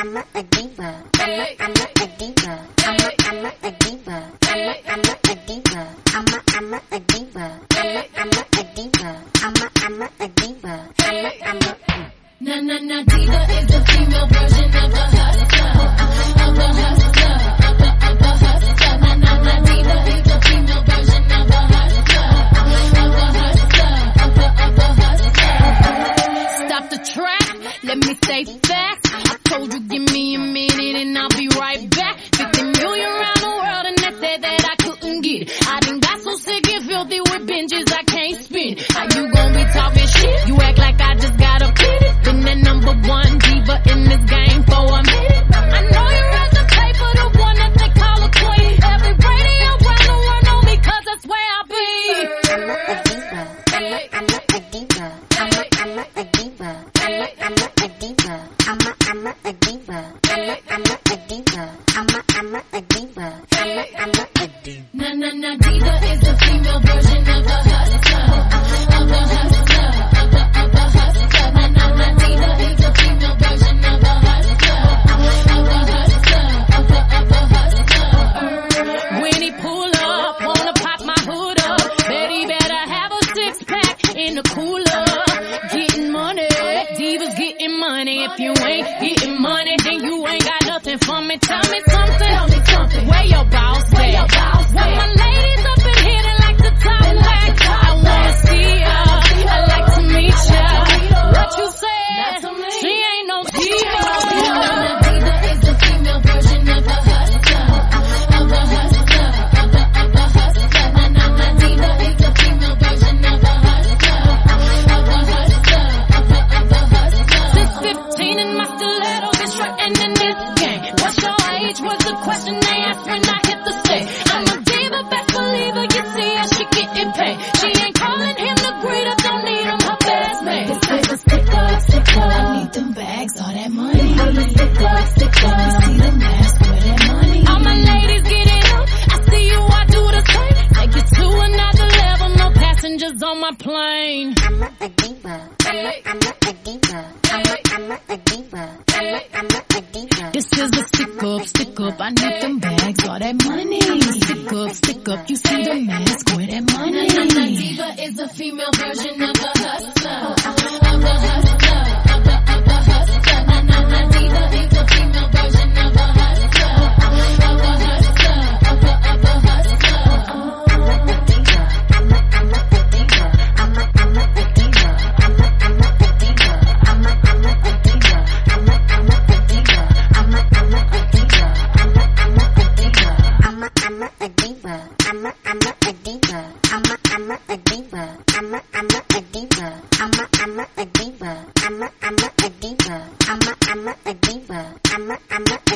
I'm a, a diva. I'm a, I'm a, a diva. I'm a, I'm a, a diva. I'm a, I'm a, a diva. I'm a, I'm a, a diva. I'm a, I'm a, a diva. I'm a, I'm a, a diva. I'm a, I'm a. Na na na diva is the female version of the. binges like I'm a, a diva. I'm a, I'm a, a diva. Na na na diva is the female version of a hustler. money. If you ain't getting money, then you ain't got nothing for me. Tell me something. Tell me something. Where your ball? Russian astronaut. my plane. I'm a, a diva. I'm a, I'm a, a diva. I'm a, I'm a, diva. I'm a, I'm a, diva. This is a stick up, stick up. I need them bags, all that money. Stick up, stick up. You see the mask, where that money? A diva is a female version of a hustler. diva. I'm a, I'm a, a diva. I'm a, I'm a, a diva. I'm a, I'm a, a diva. I'm a, I'm a, a diva. I'm a, I'm a,